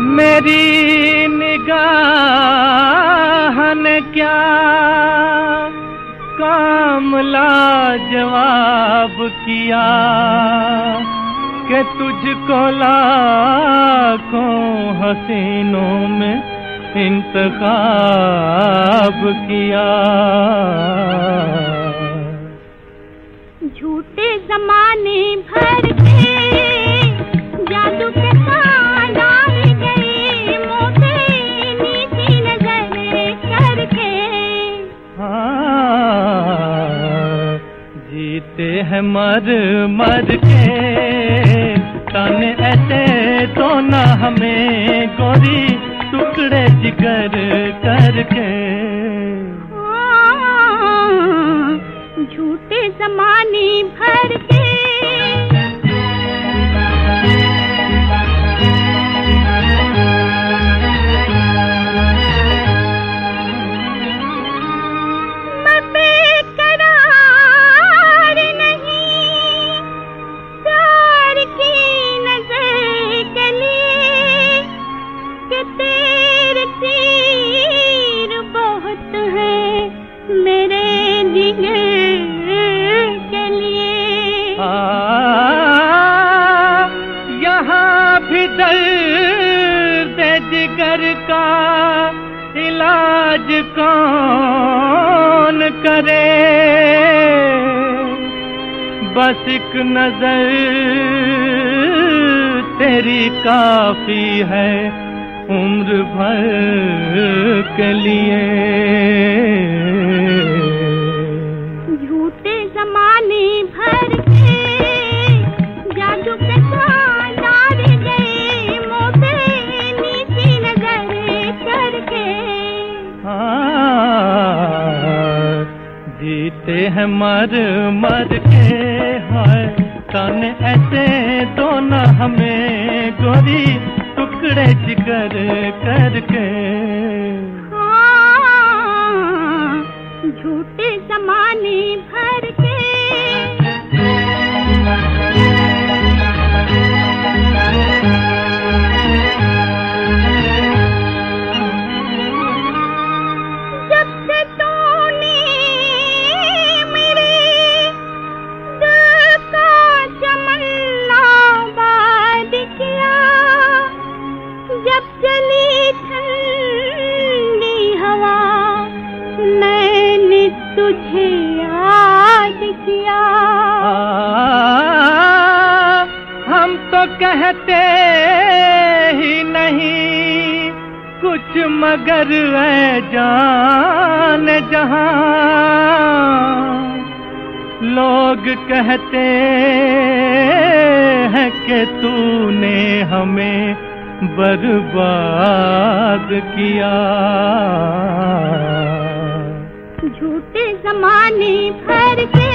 मेरी निगाह ने क्या? काम जवाब किया कि तुझको लाखों हसीनों में इंतखाब किया। झूठे जमाने भर के जीते हैं मर मर के। तन ऐसे तो ना हमें गोरी टुकड़े जिगर करके। झूठे जमाने भर के जिगर का, इलाज कौन करे? बस एक नज़र तेरी काफ़ी है उम्र भर के लिए। जीते हैं मर मर के हाय तन। ऐसे तो न हमें गोरी टुकड़े जिगर करके। हाँ, झूठे जमाने भर के तुझे याद किया। हम तो कहते ही नहीं, कुछ मगर है जान जहाँ। लोग कहते हैं कि तूने हमें बर्बाद किया। जमाने भर के